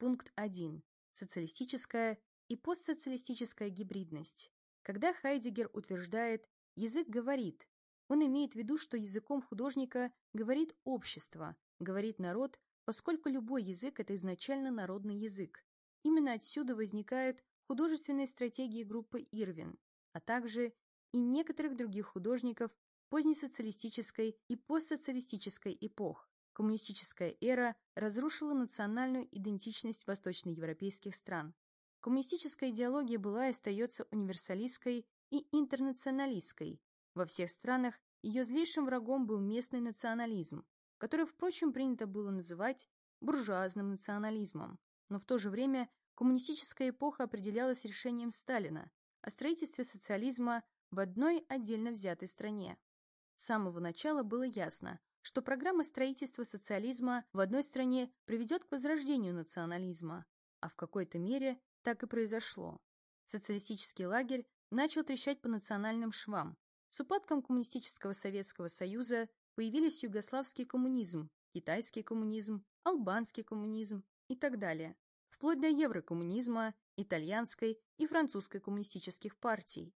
Пункт 1. Социалистическая и постсоциалистическая гибридность. Когда Хайдегер утверждает «язык говорит», он имеет в виду, что языком художника говорит общество, говорит народ, поскольку любой язык – это изначально народный язык. Именно отсюда возникают художественные стратегии группы Ирвин, а также и некоторых других художников позднесоциалистической и постсоциалистической эпох. Коммунистическая эра разрушила национальную идентичность восточноевропейских стран. Коммунистическая идеология была и остается универсалистской и интернационалистской. Во всех странах ее злейшим врагом был местный национализм, который, впрочем, принято было называть буржуазным национализмом. Но в то же время коммунистическая эпоха определялась решением Сталина о строительстве социализма в одной отдельно взятой стране. С самого начала было ясно, что программа строительства социализма в одной стране приведет к возрождению национализма, а в какой-то мере так и произошло. Социалистический лагерь начал трещать по национальным швам. С упадком коммунистического Советского Союза появились югославский коммунизм, китайский коммунизм, албанский коммунизм и так далее, вплоть до еврокоммунизма, итальянской и французской коммунистических партий.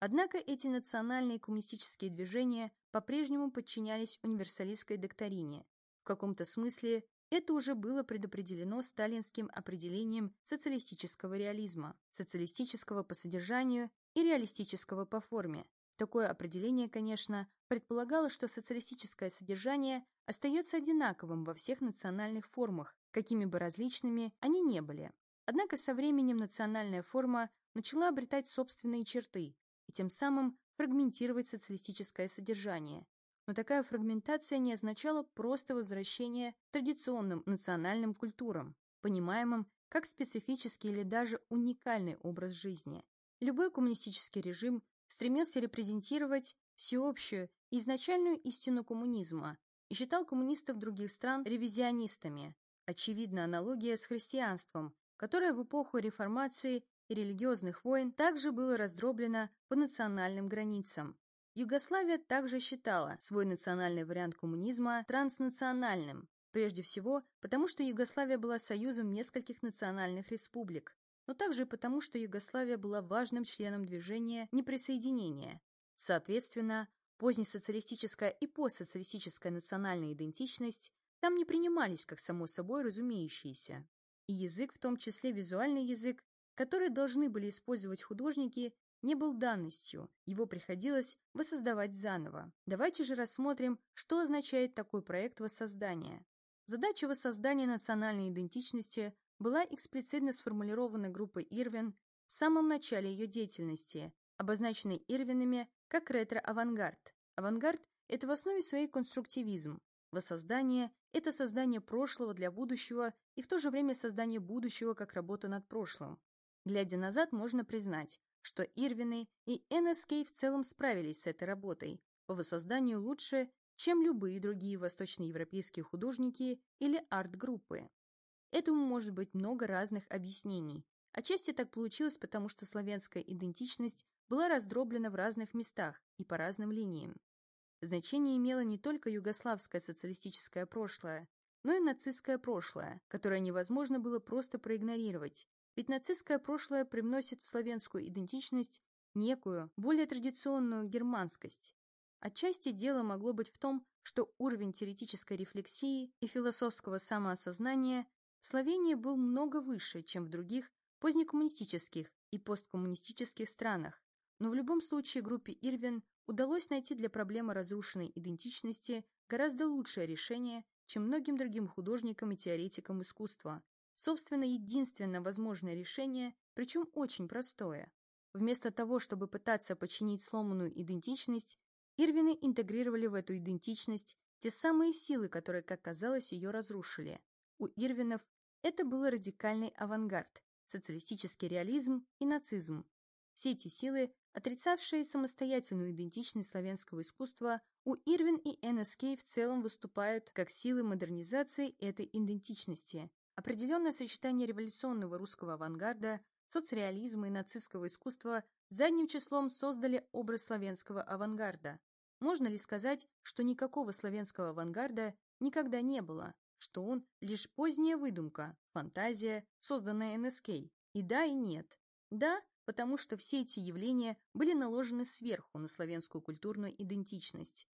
Однако эти национальные коммунистические движения по-прежнему подчинялись универсалистской доктрине. В каком-то смысле это уже было предопределено сталинским определением социалистического реализма, социалистического по содержанию и реалистического по форме. Такое определение, конечно, предполагало, что социалистическое содержание остается одинаковым во всех национальных формах, какими бы различными они не были. Однако со временем национальная форма начала обретать собственные черты, и тем самым фрагментировать социалистическое содержание. Но такая фрагментация не означала просто возвращение традиционным национальным культурам, понимаемым как специфический или даже уникальный образ жизни. Любой коммунистический режим стремился репрезентировать всеобщую и изначальную истину коммунизма и считал коммунистов других стран ревизионистами. Очевидна аналогия с христианством, которое в эпоху реформации и религиозных войн также было раздроблено по национальным границам. Югославия также считала свой национальный вариант коммунизма транснациональным, прежде всего потому, что Югославия была союзом нескольких национальных республик, но также потому, что Югославия была важным членом движения неприсоединения. Соответственно, позднесоциалистическая и постсоциалистическая национальная идентичность там не принимались как само собой разумеющиеся. И язык, в том числе визуальный язык, которые должны были использовать художники, не был данностью, его приходилось воссоздавать заново. Давайте же рассмотрим, что означает такой проект воссоздания. Задача воссоздания национальной идентичности была эксплицитно сформулирована группой Ирвин в самом начале ее деятельности, обозначенной Ирвинами как ретро-авангард. Авангард – это в основе своей конструктивизм. Воссоздание – это создание прошлого для будущего и в то же время создание будущего как работа над прошлым. Глядя назад, можно признать, что Ирвины и НСК в целом справились с этой работой по воссозданию лучше, чем любые другие восточноевропейские художники или арт-группы. Этому может быть много разных объяснений. Отчасти так получилось, потому что славянская идентичность была раздроблена в разных местах и по разным линиям. Значение имело не только югославское социалистическое прошлое, но и нацистское прошлое, которое невозможно было просто проигнорировать, ведь нацистское прошлое привносит в славянскую идентичность некую, более традиционную германскость. Отчасти дело могло быть в том, что уровень теоретической рефлексии и философского самоосознания в Словении был много выше, чем в других позднекоммунистических и посткоммунистических странах, но в любом случае группе Ирвин удалось найти для проблемы разрушенной идентичности гораздо лучшее решение, чем многим другим художникам и теоретикам искусства, собственно, единственное возможное решение, причем очень простое. Вместо того, чтобы пытаться починить сломанную идентичность, Ирвины интегрировали в эту идентичность те самые силы, которые, как казалось, ее разрушили. У Ирвинов это был радикальный авангард, социалистический реализм и нацизм. Все эти силы, отрицавшие самостоятельную идентичность славянского искусства, у Ирвин и НСК в целом выступают как силы модернизации этой идентичности, Определенное сочетание революционного русского авангарда, соцреализма и нацистского искусства задним числом создали образ славянского авангарда. Можно ли сказать, что никакого славянского авангарда никогда не было, что он лишь поздняя выдумка, фантазия, созданная НСК. И да, и нет. Да, потому что все эти явления были наложены сверху на славянскую культурную идентичность,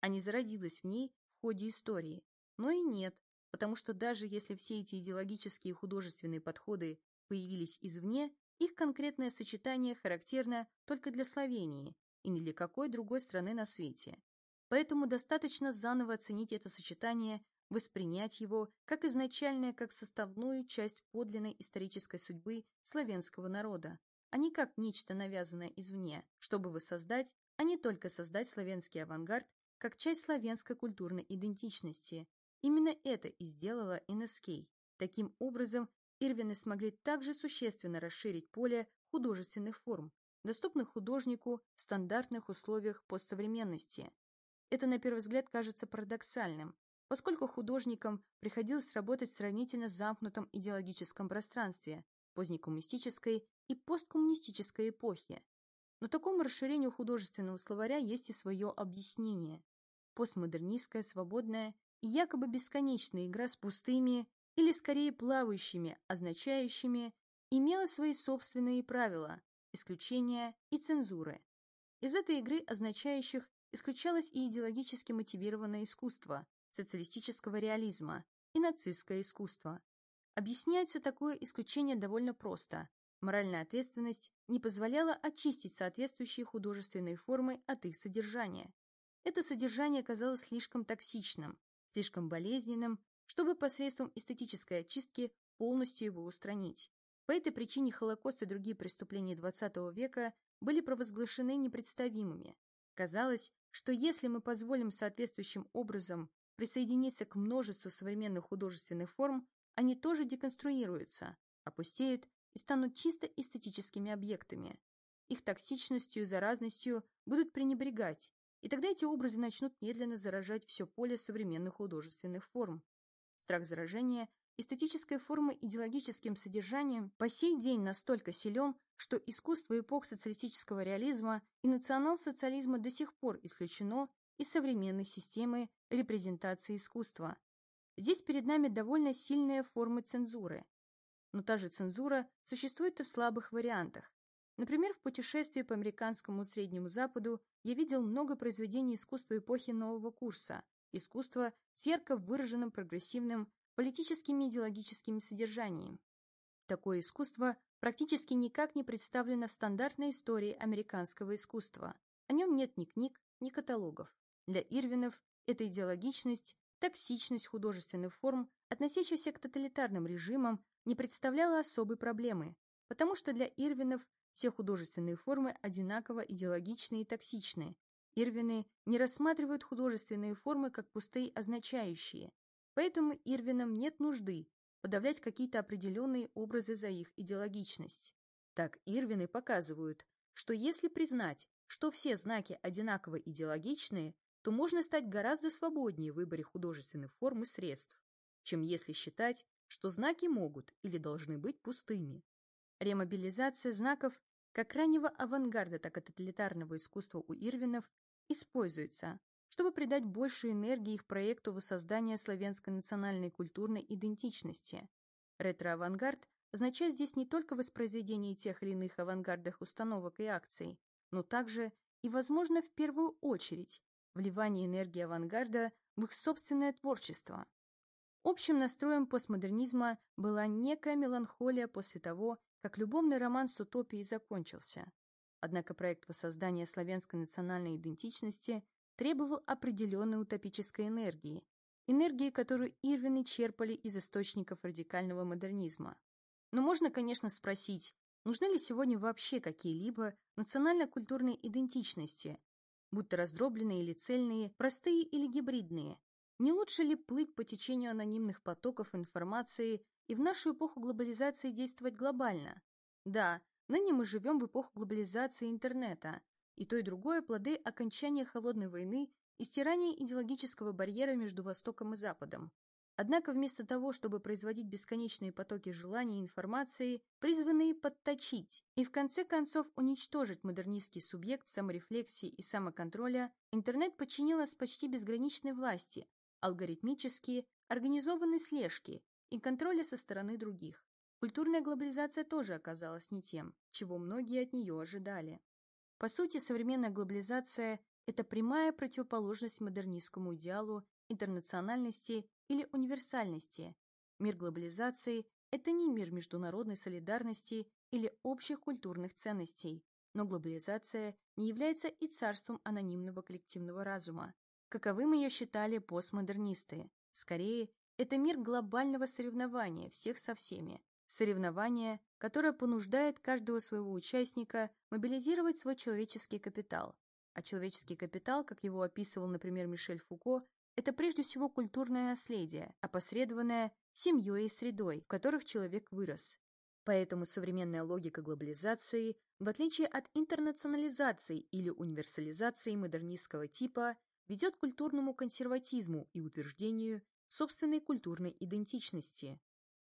а не зародилась в ней в ходе истории. Но и нет, потому что даже если все эти идеологические и художественные подходы появились извне, их конкретное сочетание характерно только для Словении и ни для какой другой страны на свете. Поэтому достаточно заново оценить это сочетание, воспринять его как изначальное, как составную часть подлинной исторической судьбы славянского народа, а не как нечто навязанное извне, чтобы воссоздать, а не только создать славянский авангард как часть славянской культурной идентичности. Именно это и сделала НСК. Таким образом, Ирвины смогли также существенно расширить поле художественных форм, доступных художнику в стандартных условиях постсовременности. Это на первый взгляд кажется парадоксальным, поскольку художникам приходилось работать в сравнительно замкнутом идеологическом пространстве, позднекоммунистической и посткоммунистической эпохи. Но такому расширению художественного словаря есть и свое объяснение. Постмодернистская, свободная якобы бесконечная игра с пустыми или скорее плавающими, означающими, имела свои собственные правила, исключения и цензуры. Из этой игры означающих исключалось и идеологически мотивированное искусство, социалистического реализма и нацистское искусство. Объясняется такое исключение довольно просто. Моральная ответственность не позволяла очистить соответствующие художественные формы от их содержания. Это содержание казалось слишком токсичным, слишком болезненным, чтобы посредством эстетической очистки полностью его устранить. По этой причине Холокост и другие преступления XX века были провозглашены непредставимыми. Казалось, что если мы позволим соответствующим образом присоединиться к множеству современных художественных форм, они тоже деконструируются, опустеют и станут чисто эстетическими объектами. Их токсичностью и заразностью будут пренебрегать, и тогда эти образы начнут медленно заражать все поле современных художественных форм. Страх заражения эстетической формы идеологическим содержанием по сей день настолько силен, что искусство эпох социалистического реализма и национал-социализма до сих пор исключено из современной системы репрезентации искусства. Здесь перед нами довольно сильные формы цензуры. Но та же цензура существует и в слабых вариантах. Например, в путешествии по американскому Среднему Западу я видел много произведений искусства эпохи нового курса, искусства с ярко выраженным прогрессивным политическим и идеологическим содержанием. Такое искусство практически никак не представлено в стандартной истории американского искусства. О нем нет ни книг, ни каталогов. Для Ирвинов эта идеологичность, токсичность художественных форм, относящихся к тоталитарным режимам, не представляла особой проблемы, потому что для Ирвинов все художественные формы одинаково идеологичны и токсичны. Ирвины не рассматривают художественные формы как пустые означающие, поэтому Ирвинам нет нужды подавлять какие-то определенные образы за их идеологичность. Так Ирвины показывают, что если признать, что все знаки одинаково идеологичные, то можно стать гораздо свободнее в выборе художественных форм и средств, чем если считать, что знаки могут или должны быть пустыми. Ремобилизация знаков как раннего авангарда, так и тоталитарного искусства у Ирвинов используется, чтобы придать больше энергии их проекту воссоздания славянской национальной культурной идентичности. Ретро-авангард означает здесь не только воспроизведение тех или иных авангардных установок и акций, но также и, возможно, в первую очередь, вливание энергии авангарда в их собственное творчество. Общим настроем постмодернизма была некая меланхолия после того, как любовный роман с утопией закончился. Однако проект воссоздания славянской национальной идентичности требовал определенной утопической энергии, энергии, которую Ирвины черпали из источников радикального модернизма. Но можно, конечно, спросить, нужны ли сегодня вообще какие-либо национально-культурные идентичности, будь то раздробленные или цельные, простые или гибридные. Не лучше ли плыть по течению анонимных потоков информации и в нашу эпоху глобализации действовать глобально? Да, ныне мы живем в эпоху глобализации интернета, и то и другое плоды окончания холодной войны и стирания идеологического барьера между Востоком и Западом. Однако вместо того, чтобы производить бесконечные потоки желаний и информации, призванные подточить и в конце концов уничтожить модернистский субъект саморефлексии и самоконтроля, интернет подчинилась почти безграничной власти, алгоритмически организованной слежки и контроля со стороны других. Культурная глобализация тоже оказалась не тем, чего многие от нее ожидали. По сути, современная глобализация – это прямая противоположность модернистскому идеалу интернациональности или универсальности. Мир глобализации – это не мир международной солидарности или общих культурных ценностей, но глобализация не является и царством анонимного коллективного разума, каковым ее считали постмодернисты. Скорее, это мир глобального соревнования всех со всеми. Соревнование, которое понуждает каждого своего участника мобилизировать свой человеческий капитал. А человеческий капитал, как его описывал, например, Мишель Фуко, это прежде всего культурное наследие, опосредованное семьей и средой, в которых человек вырос. Поэтому современная логика глобализации, в отличие от интернационализации или универсализации модернистского типа, ведет к культурному консерватизму и утверждению собственной культурной идентичности.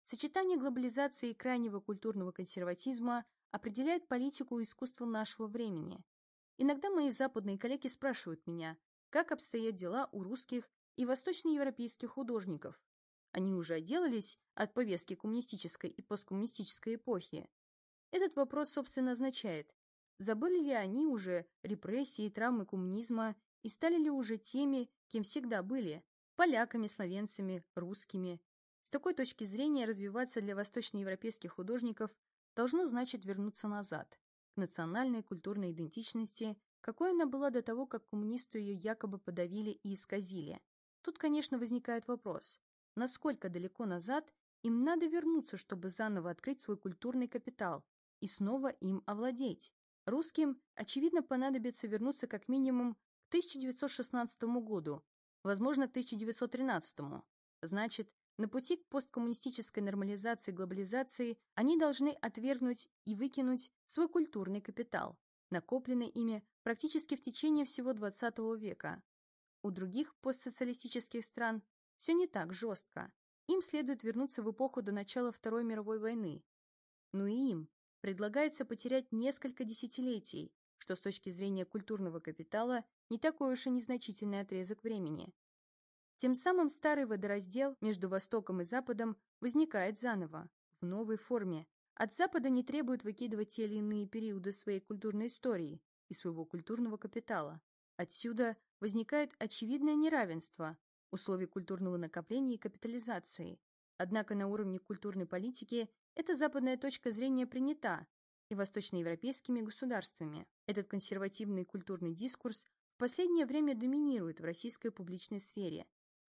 Сочетание глобализации и крайнего культурного консерватизма определяет политику и искусство нашего времени. Иногда мои западные коллеги спрашивают меня, как обстоят дела у русских и восточноевропейских художников. Они уже отделались от повестки коммунистической и посткоммунистической эпохи. Этот вопрос, собственно, означает, забыли ли они уже репрессии и травмы коммунизма и стали ли уже теми, кем всегда были, поляками, словенцами, русскими. С такой точки зрения развиваться для восточноевропейских художников должно значить вернуться назад, к национальной культурной идентичности какой она была до того, как коммунисты ее якобы подавили и исказили. Тут, конечно, возникает вопрос, насколько далеко назад им надо вернуться, чтобы заново открыть свой культурный капитал и снова им овладеть. Русским, очевидно, понадобится вернуться как минимум к 1916 году, возможно, к 1913. Значит, на пути к посткоммунистической нормализации и глобализации они должны отвергнуть и выкинуть свой культурный капитал, накопленный ими практически в течение всего XX века. У других постсоциалистических стран все не так жестко. Им следует вернуться в эпоху до начала Второй мировой войны. Но и им предлагается потерять несколько десятилетий, что с точки зрения культурного капитала не такой уж и незначительный отрезок времени. Тем самым старый водораздел между Востоком и Западом возникает заново, в новой форме. От Запада не требуют выкидывать те или иные периоды своей культурной истории, и своего культурного капитала. Отсюда возникает очевидное неравенство условий культурного накопления и капитализации. Однако на уровне культурной политики эта западная точка зрения принята и восточноевропейскими государствами. Этот консервативный культурный дискурс последнее время доминирует в российской публичной сфере,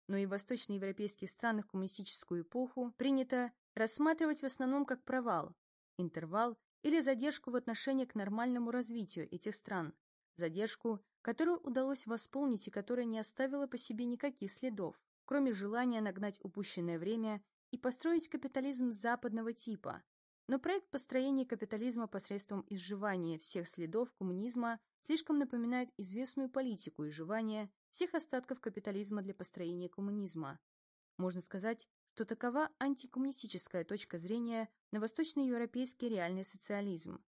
но и в восточноевропейских странах коммунистическую эпоху принято рассматривать в основном как провал, интервал или задержку в отношении к нормальному развитию этих стран, задержку, которую удалось восполнить и которая не оставила по себе никаких следов, кроме желания нагнать упущенное время и построить капитализм западного типа. Но проект построения капитализма посредством изживания всех следов коммунизма слишком напоминает известную политику изживания всех остатков капитализма для построения коммунизма. Можно сказать, то такова антикоммунистическая точка зрения на восточноевропейский реальный социализм.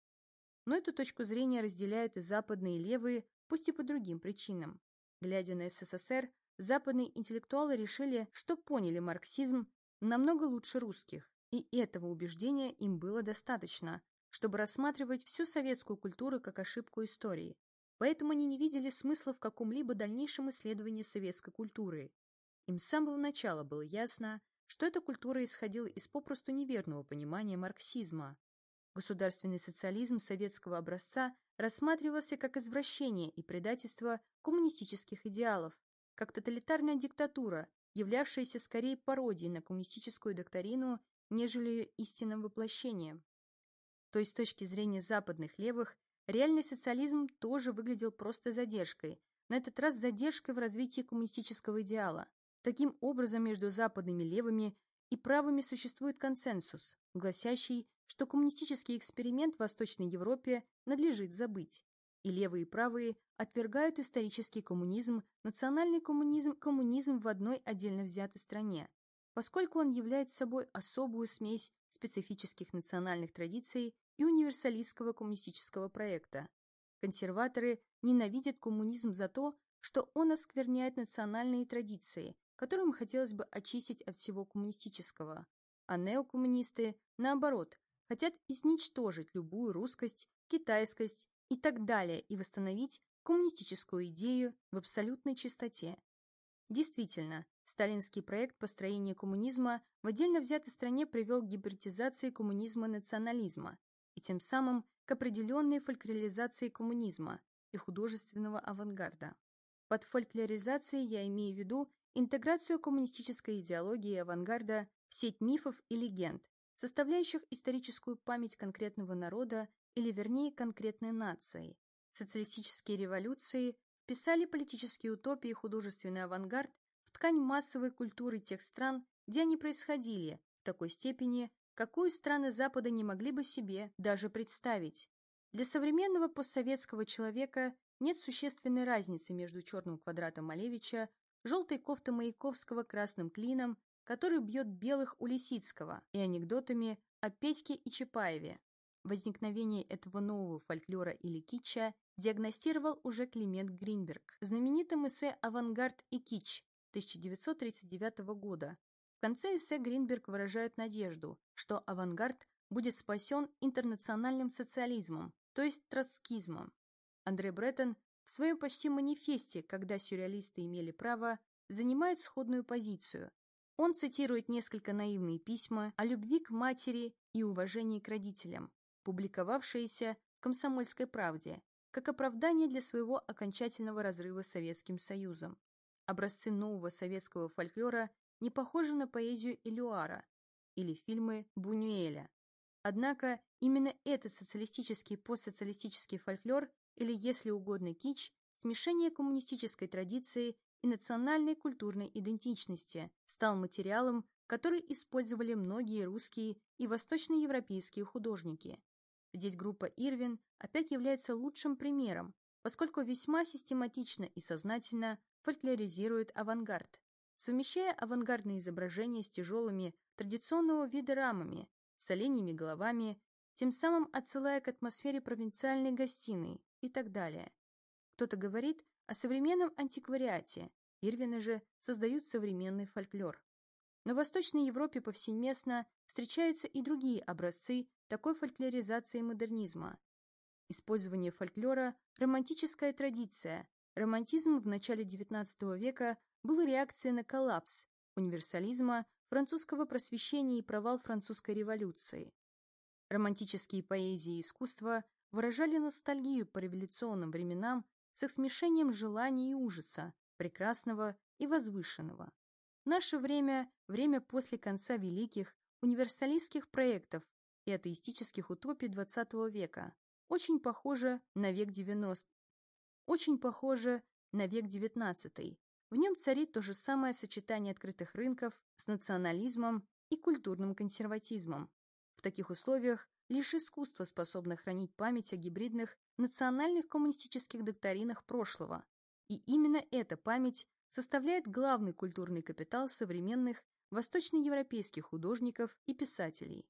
Но эту точку зрения разделяют и западные левые, пусть и по другим причинам. Глядя на СССР, западные интеллектуалы решили, что поняли марксизм намного лучше русских, и этого убеждения им было достаточно, чтобы рассматривать всю советскую культуру как ошибку истории. Поэтому они не видели смысла в каком-либо дальнейшем исследовании советской культуры. Им с самого начала было ясно, что эта культура исходила из попросту неверного понимания марксизма. Государственный социализм советского образца рассматривался как извращение и предательство коммунистических идеалов, как тоталитарная диктатура, являвшаяся скорее пародией на коммунистическую доктрину, нежели истинным воплощением. То есть с точки зрения западных левых, реальный социализм тоже выглядел просто задержкой, на этот раз задержкой в развитии коммунистического идеала. Таким образом, между западными левыми и правыми существует консенсус, гласящий, что коммунистический эксперимент в Восточной Европе надлежит забыть. И левые и правые отвергают исторический коммунизм, национальный коммунизм, коммунизм в одной отдельно взятой стране, поскольку он является собой особую смесь специфических национальных традиций и универсалистского коммунистического проекта. Консерваторы ненавидят коммунизм за то, что он оскверняет национальные традиции, которым хотелось бы очистить от всего коммунистического, а неокоммунисты, наоборот, хотят изничтожить любую русскость, китайскость и так далее и восстановить коммунистическую идею в абсолютной чистоте. Действительно, сталинский проект построения коммунизма в отдельно взятой стране привел к гибридизации коммунизма национализма и тем самым к определенной фольклоризации коммунизма и художественного авангарда. Под фольклоризацией я имею в виду интеграцию коммунистической идеологии и авангарда в сеть мифов и легенд, составляющих историческую память конкретного народа или, вернее, конкретной нации. Социалистические революции вписали политические утопии и художественный авангард ткань массовой культуры тех стран, где они происходили, в такой степени, какую страны Запада не могли бы себе даже представить. Для современного постсоветского человека нет существенной разницы между черным квадратом Малевича, желтой кофтой Маяковского красным клином, который бьет белых у Лисицкого, и анекдотами о Петьке и Чапаеве. Возникновение этого нового фольклора или китча диагностировал уже Климент Гринберг в знаменитом эссе «Авангард и кич» 1939 года. В конце эссе Гринберг выражает надежду, что авангард будет спасен интернациональным социализмом, то есть троцкизмом. Андре Бреттон в своем почти манифесте «Когда сюрреалисты имели право» занимает сходную позицию. Он цитирует несколько наивные письма о любви к матери и уважении к родителям, публиковавшиеся в «Комсомольской правде», как оправдание для своего окончательного разрыва с Советским Союзом. Образцы нового советского фольклора не похожи на поэзию Элюара или фильмы Бунюэля. Однако именно этот социалистический постсоциалистический фольклор, или, если угодно, кич, смешение коммунистической традиции и национальной культурной идентичности, стал материалом, который использовали многие русские и восточноевропейские художники. Здесь группа Ирвин опять является лучшим примером, поскольку весьма систематично и сознательно фольклоризирует авангард, совмещая авангардные изображения с тяжелыми традиционного вида рамами, с оленьими головами, тем самым отсылая к атмосфере провинциальной гостиной и так далее. Кто-то говорит о современном антиквариате, Ирвины же создают современный фольклор. Но в Восточной Европе повсеместно встречаются и другие образцы такой фольклоризации модернизма. Использование фольклора – романтическая традиция. Романтизм в начале XIX века был реакцией на коллапс универсализма, французского просвещения и провал французской революции. Романтические поэзии и искусства выражали ностальгию по революционным временам с их смешением желаний и ужаса, прекрасного и возвышенного. Наше время – время после конца великих, универсалистских проектов и атеистических утопий XX века. Очень похоже на век 90. Очень похоже на век XIX. В нем царит то же самое сочетание открытых рынков с национализмом и культурным консерватизмом. В таких условиях лишь искусство способно хранить память о гибридных национальных коммунистических доктринах прошлого. И именно эта память составляет главный культурный капитал современных восточноевропейских художников и писателей.